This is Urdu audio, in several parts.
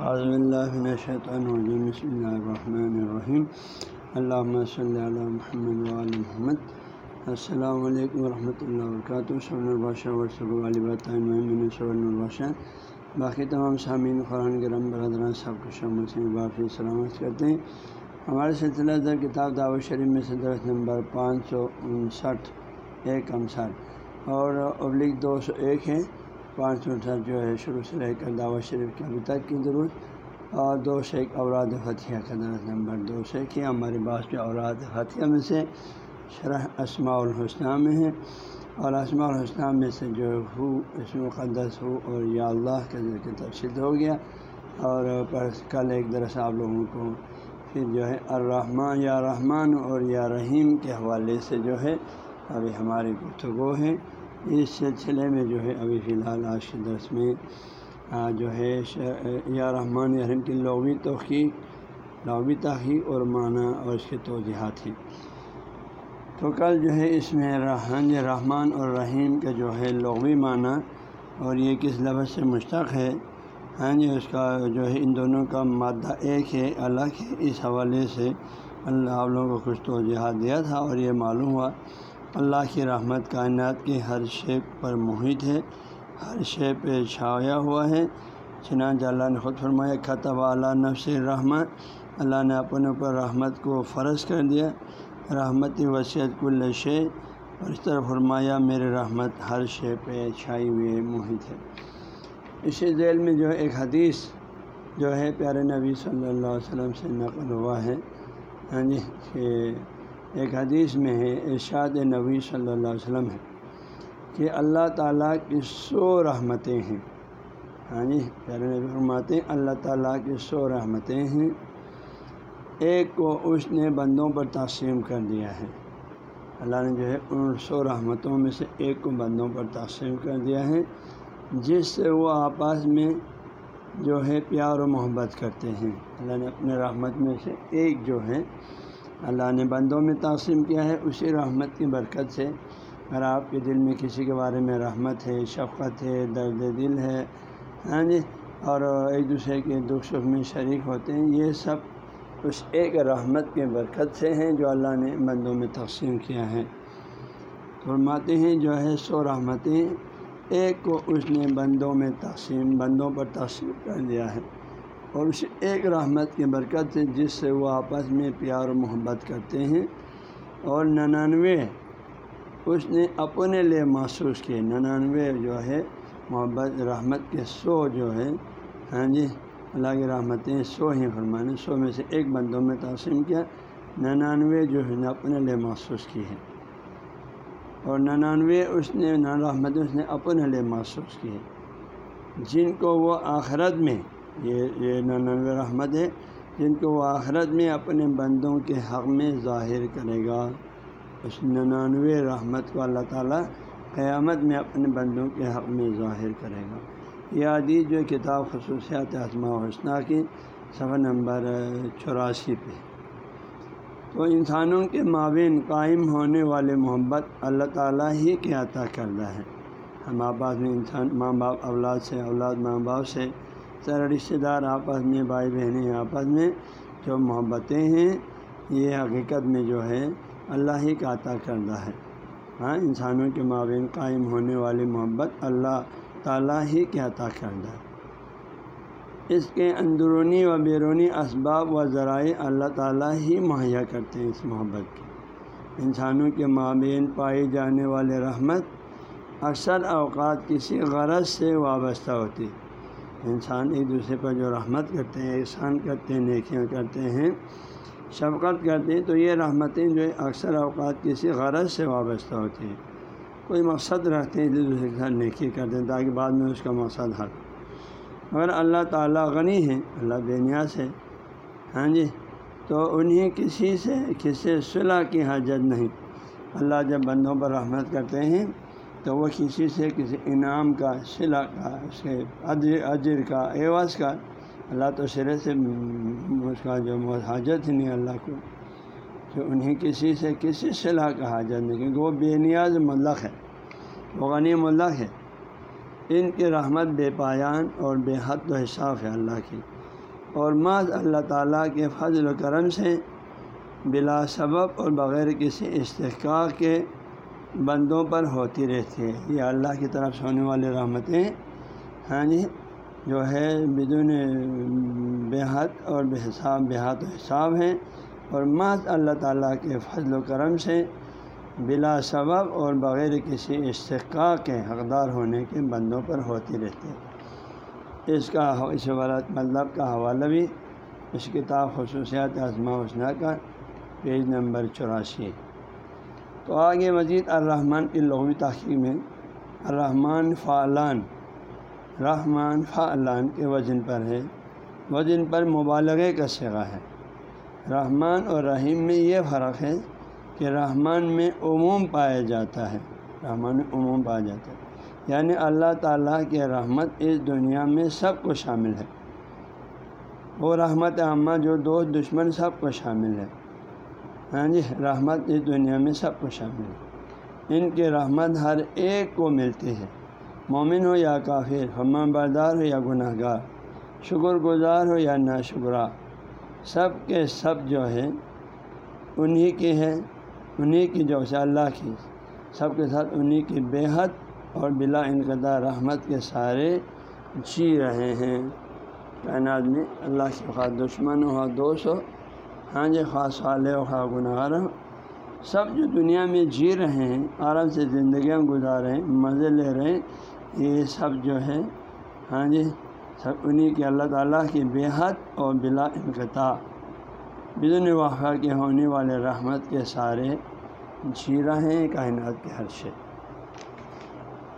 اعظم اللہ شیطان الرجیم بسم اللہ الرحمن الرحیم علامہ صلی اللہ محمد علیہ محمد. السلام علیکم ورحمۃ اللہ وبرکاتہ سورن الباشہ ورثب والبۃمن سورن الباشہ باقی تمام سامعین قرآن کرم برادران سب کو شامل سے باقی سلامت کرتے ہیں. ہمارے سلسلہ در کتاب دعوت شریف میں سے درخت نمبر پانچ سو انسٹھ، ایک انسٹھ اور ابلک دو سو ایک ہے پانچ سو جو ہے، شروع سے رہ کر دعوت شریف کے ابھی تک کی ضرورت اور دو سو ایک اوراد فتح کا درخت نمبر دو سو ایک ہے ہمارے پاس جو اوراد فتح میں سے شرح اسماء الحسنہ میں ہے اور اسماء الحسنہ میں سے جو ہو، اس مقدس ہو اور یا اللہ کے ذریعے تفصیل ہو گیا۔ اور پر کل ایک درس آپ لوگوں کو پھر جو ہے، الرحمٰن یا رحمان اور یا رحیم کے حوالے سے جو ہے، ابھی ہماری گفتگو ہے۔ اس سلسلے میں جو ہے ابھی فی الحال آج کے درس میں جو ہے یا رحمان یا رحیم کی لغوی توقیق لغوی تحقیق اور معنی اور اس کے توجہات ہیں۔ تو کل جو ہے اس میں رحان رحمان اور رحیم کا جو ہے لغوی معنی اور یہ کس لفظ سے مشتق ہے ہاں جی اس کا جو ہے ان دونوں کا مادہ ایک ہے، الگ ہے، اس حوالے سے اللہ آپ لوگوں کو کچھ توجہات دیا تھا اور یہ معلوم ہوا۔ اللہ کی رحمت کائنات کی ہر شیپ پر محیط ہے، ہر شے پہ چھایا ہوا ہے۔ چنانچہ اللہ نے خود فرمایا خطب اعلیٰ نفس رحمت اللہ نے اپنے اوپر رحمت کو فرض کر دیا۔ رحمتی وصیت کل شے۔ اور اس طرح فرمایا میرے رحمت ہر شے پہ چھائی ہوئے محیط ہے اسی ذیل میں جو ہے ایک حدیث جو ہے، پیارے نبی صلی اللہ علیہ وسلم سے نقل ہوا ہے۔ ہاں جی کہ ایک حدیث میں ہے، ارشاد نبی صلی اللہ علیہ وسلم ہے کہ اللہ تعالیٰ کی سو رحمتیں ہیں۔ ہاں جی پیارے نبی فرماتے ہیں، اللہ تعالیٰ کی سو رحمتیں ہیں۔ ایک کو اس نے بندوں پر تقسیم کر دیا ہے۔ اللہ نے جو ہے ان سو رحمتوں میں سے ایک کو بندوں پر تقسیم کر دیا ہے، جس سے وہ آپس میں جو ہے پیار و محبت کرتے ہیں۔ اللہ نے اپنے رحمت میں سے ایک جو ہے اللہ نے بندوں میں تقسیم کیا ہے، اسی رحمت کی برکت سے۔ اگر آپ کے دل میں کسی کے بارے میں رحمت ہے، شفقت ہے، درد دل ہے ہاں جی اور ایک دوسرے کے دکھ سکھ میں شریک ہوتے ہیں، یہ سب اس ایک رحمت کے برکت سے ہیں جو اللہ نے بندوں میں تقسیم کیا ہے۔ فرماتے ہیں، جو ہے سو رحمتیں، ایک کو اس نے بندوں میں تقسیم، بندوں پر تقسیم کر دیا ہے۔ اور اس ایک رحمت کی برکت سے جس سے وہ آپس میں پیار و محبت کرتے ہیں۔ اور ننانوے، اس نے اپنے لیے محسوس کیے ننانوے جو ہے، محبت، رحمت کے سو جو ہے۔ ہاں جی اللہ کی رحمتیں سو ہی فرمانے، سو میں سے ایک بندوں میں تقسیم کیا۔ ننانوے جو ہے اپنے لیے محسوس کی ہے۔ اور ننانوے، اس نے رحمت، اس نے اپنے لیے محسوس کیے جن کو وہ آخرت میں یہ یہ ننانوے رحمت ہے، جن کو وہ آخرت میں اپنے بندوں کے حق میں ظاہر کرے گا۔ اس ننانوے رحمت کو اللہ تعالیٰ قیامت میں اپنے بندوں کے حق میں ظاہر کرے گا۔ یہ عدیث جو کتاب خصوصیات و حسنہ کی صفحہ نمبر چوراسی پہ۔ تو انسانوں کے مابین قائم ہونے والے محبت اللہ تعالیٰ ہی کے عطا کردہ ہے۔ ہم آپس میں انسان، ماں باپ، اولاد سے، اولاد ماں باپ سے سر رشتہ دار آپس میں، بھائی بہنیں آپس میں جو محبتیں ہیں، یہ حقیقت میں جو ہے، اللہ ہی کا عطا کردہ ہے۔ ہاں انسانوں کے مابین قائم ہونے والی محبت اللہ تعالیٰ ہی کے عطا کردہ ہے۔ اس کے اندرونی و بیرونی اسباب و ذرائع اللہ تعالیٰ ہی مہیا کرتے ہیں اس محبت کے۔ انسانوں کے مابین پائی جانے والے رحمت اکثر اوقات کسی غرض سے وابستہ ہوتی ہے۔ انسان ایک دوسرے پر جو رحمت کرتے ہیں، احسان کرتے ہیں، نیکیاں کرتے ہیں، شفقت کرتے ہیں، تو یہ رحمتیں جو اکثر اوقات کسی غرض سے وابستہ ہوتی ہیں۔ کوئی مقصد رکھتے ہیں، ایک دوسرے کے ساتھ نیکی کرتے ہیں تاکہ بعد میں اس کا مقصد حل اگر اللہ تعالیٰ غنی ہے اللہ بے نیاز ہے۔ ہاں جی؟ تو انہیں کسی سے، کسی صلاح کی حاجت نہیں۔ اللہ جب بندوں پر رحمت کرتے ہیں تو وہ کسی سے کسی انعام کا صلاح کا اس کے اجر کا، عوض کا، اللہ تو سرے سے اس کا جو حاجت نہیں، اللہ کو۔ تو انہیں کسی سے کسی صلاح کا حاجت نہیں، کیونکہ وہ بے نیاز ملک ہے، وہ غنی ملک ہے۔ ان کی رحمت بے پایان اور بے حد و حساب ہے اللہ کی۔ اور محض اللہ تعالیٰ کے فضل و کرم سے بلا سبب اور بغیر کسی استحقاق کے بندوں پر ہوتی رہتی ہے۔ یہ اللہ کی طرف سے ہونے والی رحمتیں ہاں جی جو ہے بدون بے حد اور بے حساب، بے حد و حساب ہیں۔ اور محض اللہ تعالیٰ کے فضل و کرم سے، بلا سبب اور بغیر کسی استحقاق کے حقدار ہونے کے بندوں پر ہوتی رہتی ہے۔ اس کا، اس مطلب کا حوالہ بھی اس کتاب خصوصیات آزما حسنہ کا پیج نمبر چوراسی تو آگے مزید الرحمن کی لغوی تحقیق میں الرحمن فعلان رحمان فعلان کے وزن پر ہے۔ وزن پر مبالغے کا سگا ہے۔ رحمان اور رحیم میں یہ فرق ہے کہ رحمان میں عموم پایا جاتا ہے۔ رحمان میں عموم پایا جاتا ہے۔ یعنی اللہ تعالیٰ کی رحمت اس دنیا میں سب کو شامل ہے۔ وہ رحمت عامہ جو دوست دشمن سب کو شامل ہے۔ ہاں جی رحمت اس دنیا میں سب کو شامل ہے۔ ان کی رحمت ہر ایک کو ملتی ہے۔ مومن ہو یا کافر ہمہ بردار ہو یا گناہ گار شکر گزار ہو یا ناشکرا، سب کے سب جو ہے انہی کی ہے انہی کی جو سے اللہ کی، سب کے ساتھ انہی کی بے حد اور بلا انقطاع رحمت کے سارے جی رہے ہیں۔ کائنات میں اللہ کے خواہ دشمن ہو، دوست ہو ہاں جی خاص والے و خواہ گناہ۔ سب جو دنیا میں جی رہے ہیں آرام سے زندگیاں گزار رہے ہیں، مزے لے رہے ہیں، یہ سب جو ہے ہاں جی سب انہیں کے اللہ تعالیٰ کی بے حد اور بلا انقطاع۔ بدن واقعہ کے ہونے والے رحمت کے سارے جی رہے ہیں، کائنات کے ہر شے۔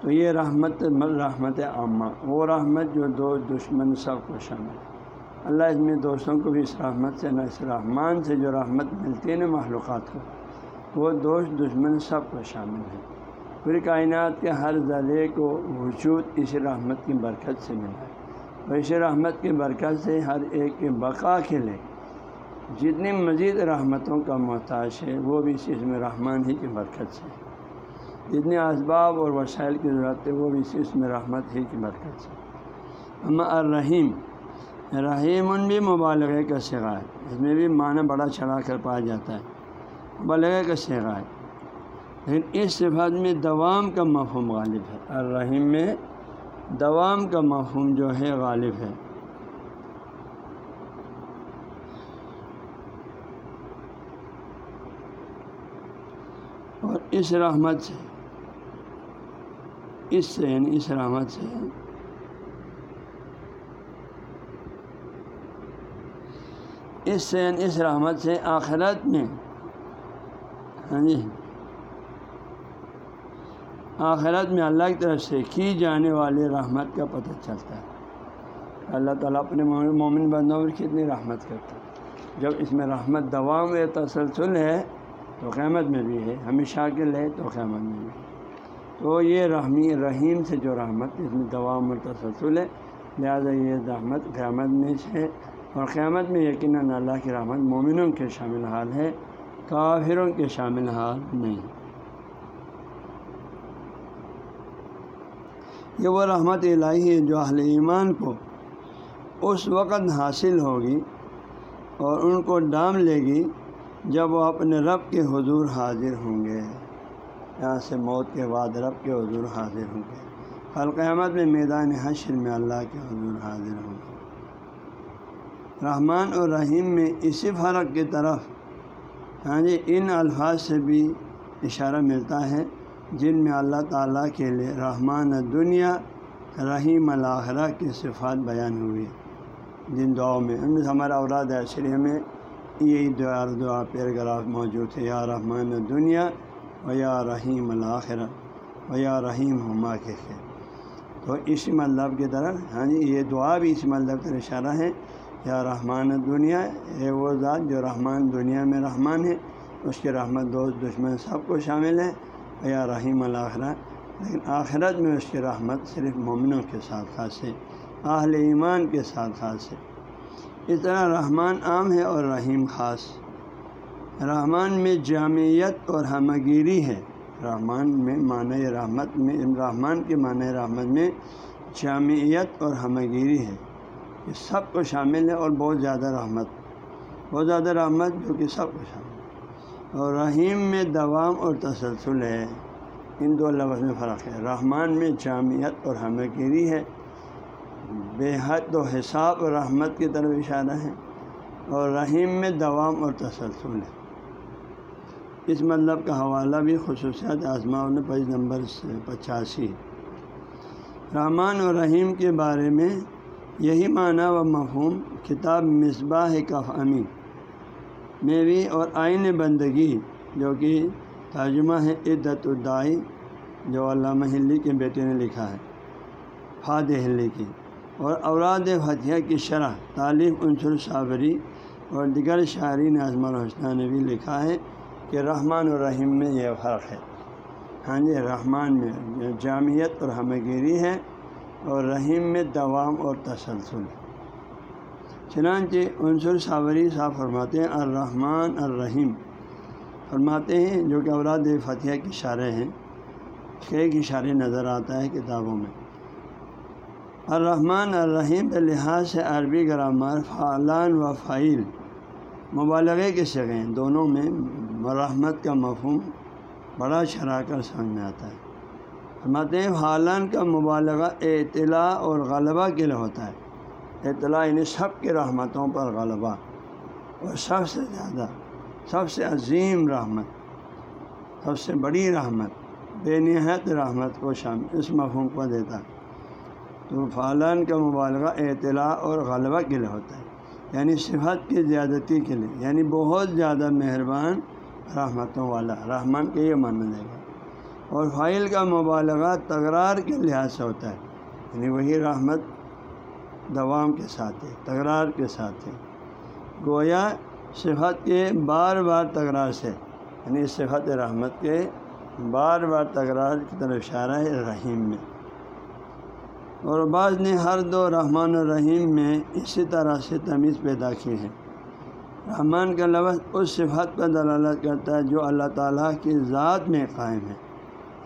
تو یہ رحمت رحمت عامہ، وہ رحمت جو دو دشمن سب کو شامل ہے۔ اللہ اس میں دوستوں کو بھی اس رحمت سے نہ اس رحمان سے جو رحمت ملتی ہے نا معلومات کو، وہ دوست دشمن سب کو شامل ہے پوری کائنات کے ہر ذرے کو وجود اس رحمت کی برکت سے ملا ہے۔ اور اس رحمت کی برکت سے ہر ایک کے بقا کے لیے جتنی مزید رحمتوں کا محتاج ہے، وہ بھی اس میں رحمان ہی کی برکت سے۔ جتنے اسباب اور وسائل کی ضرورت ہے، وہ بھی اس میں رحمت ہی کی برکت سے۔ اما الرحیم رحیم بھی مبالغے کا سگا ہے۔ اس میں بھی معنی بڑا چڑھا کر پایا جاتا ہے۔ مبالغے کا سگا ہے۔ لیکن اس صفات میں دوام کا مفہوم غالب ہے۔ الرحیم میں دوام کا مفہوم جو ہے غالب ہے۔ اور اس رحمت سے، اس سے یعنی اس رحمت سے اس سے اس رحمت سے آخرت میں۔ ہاں جی۔ آخرت میں اللہ کی طرف سے کی جانے والی رحمت کا پتہ چلتا ہے۔ اللہ تعالیٰ اپنے مومن بندوں پر کتنی رحمت کرتا ہے۔ جب اس میں رحمت دوام و تسلسل ہے تو قیامت میں بھی ہے ہمیشہ کے لے تو قیامت میں بھی۔ تو یہ رحمی، رحیم سے جو رحمت اس میں دوام و تسلسل ہے۔ لہٰذا یہ رحمت قیامت میں سے اور قیامت میں یقیناً اللہ کی رحمت مومنوں کے شامل حال ہے، کافروں کے شامل حال نہیں۔ یہ وہ رحمت الہی ہے جو اہل ایمان کو اس وقت حاصل ہوگی اور ان کو ڈام لے گی جب وہ اپنے رب کے حضور حاضر ہوں گے۔ یہاں سے موت کے بعد رب کے حضور حاضر ہوں گے۔ القیامت میں میدان حشر میں اللہ کے حضور حاضر ہوں گے۔ رحمان اور رحیم میں اسی فرق کی طرف ہاں جی ان الفاظ سے بھی اشارہ ملتا ہے جن میں اللہ تعالیٰ کے لیے رحمان دنیا رحیم الآخرہ کی صفات بیان ہوئی۔ جن دعاؤں میں، ان ہمارا اوراد عشریہ میں یہی دعا دعا پیراگراف موجود ہے، یا رحمان دنیا و یا رحیم الآخرہ و یا رحیم ہما کے تو اسی مطلب کی طرف ہاں جی یہ دعا بھی اسی مطلب کا اشارہ ہے یا رحمان دنیا ہے وہ ذات جو رحمان دنیا میں رحمان ہے، اس کے رحمت دوست دشمن سب کو شامل ہے یا رحیم الآخرہ لیکن آخرت میں اس کی رحمت صرف مومنوں کے ساتھ خاص ہے، اہل ایمان کے ساتھ خاص ہے۔ اس طرح رحمان عام ہے اور رحیم خاص۔ رحمان میں جامعیت اور ہمگیری ہے۔ رحمان میں معنی رحمت میں، رحمان کے معنی رحمت میں جامعیت اور ہمگیری ہے۔ کہ سب کو شامل ہے اور بہت زیادہ رحمت، بہت زیادہ رحمت جو کہ سب کو شامل ہے۔ اور رحیم میں دوام اور تسلسل ہے۔ ان دو لفظ میں فرق ہے۔ رحمان میں جامعت اور ہمگیری ہے۔ بے حد و حساب اور رحمت کی طرف اشارہ ہے۔ اور رحیم میں دوام اور تسلسل ہے۔ اس مطلب کا حوالہ بھی خصوصیات آزما پیج نمبر پچاسی۔ رحمان اور رحیم کے بارے میں یہی معنی و مفہوم کتاب مصباح کف امین میں بھی اور آئین بندگی، جو کہ ترجمہ ہے عدت الدائی جو علامہ ہلی کے بیٹے نے لکھا ہے، فاد ہلی کی، اور اوراد فتح کی شرح تعلیم عنصر صابری اور دیگر شاعرین اعظم الحسنہ نے بھی لکھا ہے کہ رحمان الرحیم میں یہ فرق ہے۔ ہاں جی رحمان میں جامعت اور ہمگیری ہے۔ اور رحیم میں دوام اور تسلسل۔ چنانچہ عنصر صابری صاحب فرماتے ہیں، الرحمن الرحیم۔ فرماتے ہیں، جو کہ اوراد فتح کے اشارے ہیں کے ایک اشارے نظر آتا ہے کتابوں میں۔ الرحمن الرحیم کے لحاظ سے عربی گرامر فعلان و فعیل مبالغے کے شگیں دونوں میں مرحمت کا مفہوم بڑا شرا کر سمجھ میں آتا ہے۔ فرماتے ہیں کا مبالغہ اطلاع اور غلبہ کے لیے ہوتا ہے۔ اطلاع یعنی سب کے رحمتوں پر غلبہ، اور سب سے زیادہ، سب سے عظیم رحمت، سب سے بڑی رحمت، بے نہایت رحمت کو شامل، اس مفہوم کو دیتا ہے۔ تو فعلان کا مبالغہ اطلاع اور غلبہ کے لیے ہوتا ہے یعنی صفت کی زیادتی کے لیے یعنی بہت زیادہ مہربان رحمتوں والا، رحمان کے یہ مانا جائے گا۔ اور فائل کا مبالغہ تکرار کے لحاظ سے ہوتا ہے۔ یعنی وہی رحمت دوام کے ساتھ ہے، تکرار کے ساتھ ہے۔ گویا صفت کے بار بار تکرار سے یعنی صفت رحمت کے بار بار تکرار کی طرف اشارہ ہے رحیم میں۔ اور بعض نے ہر دو رحمان الرحیم میں اسی طرح سے تمیز پیدا کی ہے۔ رحمان کا لفظ اس صفت پر دلالت کرتا ہے جو اللہ تعالیٰ کی ذات میں قائم ہے۔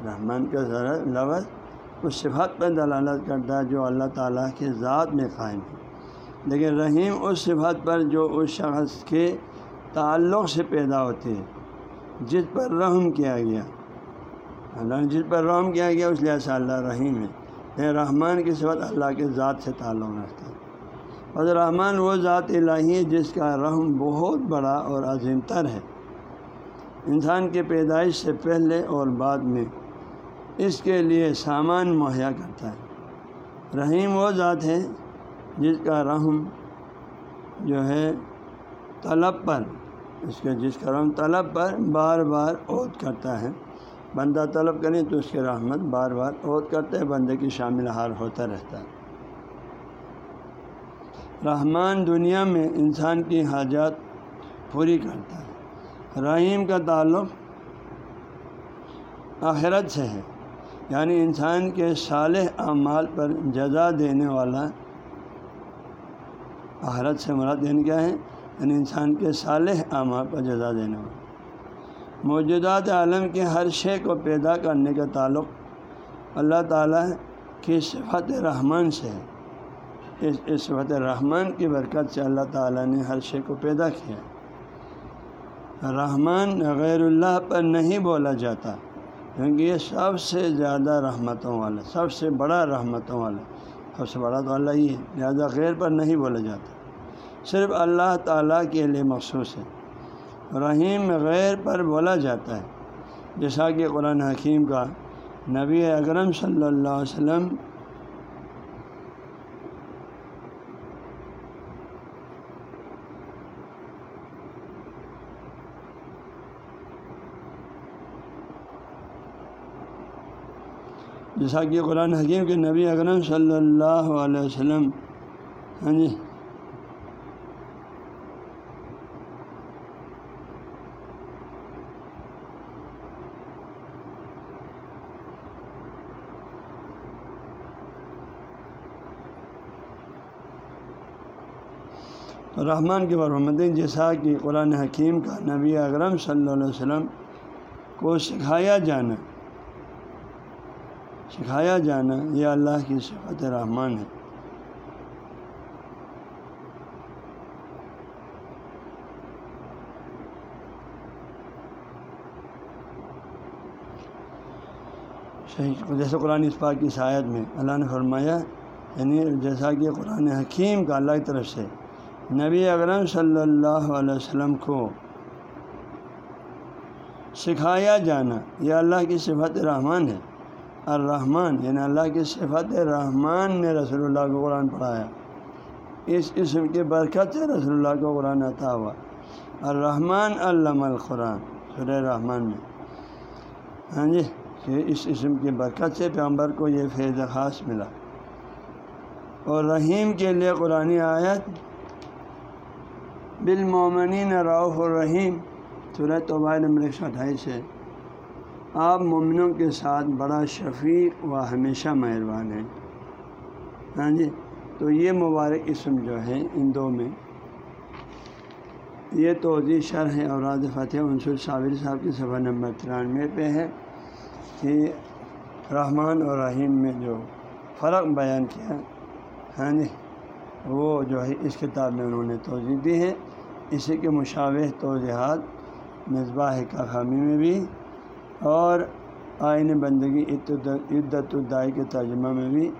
رحمان کا لفظ اس صفت پر دلالت کرتا ہے جو اللہ تعالیٰ کی ذات میں قائم ہے۔ لیکن رحیم اس صفت پر جو اس شخص کے تعلق سے پیدا ہوتی ہے جس پر رحم کیا گیا۔ اللہ جس پر رحم کیا گیا، اس لحاظ سے اللہ رحیم ہے۔ رحمان کی صفت اللہ کے ذات سے تعلق رکھتا ہے۔ اور رحمان وہ ذات الہی ہے جس کا رحم بہت بڑا اور عظیم تر ہے۔ انسان کے پیدائش سے پہلے اور بعد میں اس کے لیے سامان مہیا کرتا ہے۔ رحیم وہ ذات ہے جس کا رحم جو ہے طلب پر، اس کے جس کا رحم طلب پر بار بار عہد کرتا ہے۔ بندہ طلب کریں تو اس کے رحمت بار بار عہد کرتا ہے، بندے کی شامل حال ہوتا رہتا ہے۔ رحمان دنیا میں انسان کی حاجات پوری کرتا ہے۔ رحیم کا تعلق آخرت سے ہے۔ یعنی انسان کے صالح اعمال پر جزا دینے والا آخرت سے مراد دین کیا ہے؟ یعنی انسان کے صالح اعمال پر جزا دینے والا۔ موجودات عالم کے ہر شے کو پیدا کرنے کا تعلق اللہ تعالیٰ کی صفت رحمان سے ہے۔ اس صفت رحمان کی برکت سے اللہ تعالیٰ نے ہر شے کو پیدا کیا۔ رحمان غیر اللہ پر نہیں بولا جاتا۔ کیونکہ یہ سب سے زیادہ رحمتوں والا، سب سے بڑا رحمتوں والا۔ سب سے بڑا تو اللہ ہی ہے، لہٰذا غیر پر نہیں بولا جاتا۔ صرف اللہ تعالیٰ کے لیے مخصوص ہے۔ رحیم غیر پر بولا جاتا ہے۔ جیسا کہ قرآن حکیم کا نبی اکرم صلی اللہ علیہ وسلم جیسا کہ قرآن حکیم کے نبی اکرم صلی اللہ علیہ وسلم ہاں جی رحمان کے برحمت جیسا کہ قرآن حکیم کا نبی اکرم صلی اللہ علیہ وسلم کو سکھایا جانا۔ سکھایا جانا یہ اللہ کی صفت رحمان ہے۔ جیسے قرآن پاک کی شاید میں اللہ نے فرمایا یعنی جیسا کہ قرآن حکیم کا اللہ کی طرف سے نبی اکرم صلی اللہ علیہ وسلم کو سکھایا جانا یہ اللہ کی صفت رحمان ہے۔ الرحمن یعنی اللہ کی صفت رحمان نے رسول اللہ کو قرآن پڑھایا۔ اس قسم کے برکت سے رسول اللہ کو قرآن عطا ہوا۔ الرحمن علم القرآن سر رحمان میں۔ ہاں جی کہ اس قسم کی برکت سے پیغمبر کو یہ فیض خاص ملا۔ اور رحیم کے لیے قرآن آیت بالمومنین رعف الرحیم، سورہ توبہ نمبر ایک سو اٹھائیس ہے۔ آپ مومنوں کے ساتھ بڑا شفیق و ہمیشہ مہربان ہیں۔ ہاں جی تو یہ مبارک اسم جو ہے ان دو میں، یہ توضیع جی شرح اوراد فتح عنصر صابر صاحب کی صفحہ نمبر ترانوے پہ ہے کہ رحمان اور رحیم میں جو فرق بیان کیا ہاں جی وہ جو ہے اس کتاب میں انہوں نے توضیع دی ہے۔ اسی کے مشابہ توضیحات مصباح کا خامی میں بھی اور آئین بندگی عدت الدائی کے ترجمہ میں بھی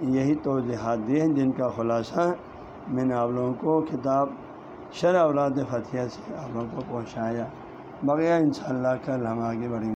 یہی توضیحات دی ہیں، جن کا خلاصہ میں نے آپ لوگوں کو کتاب شرح اولاد فتح سے آپ لوگوں کو پہنچایا۔ بغیر ان شاء اللہ کل ہم آگے بڑھیں گے۔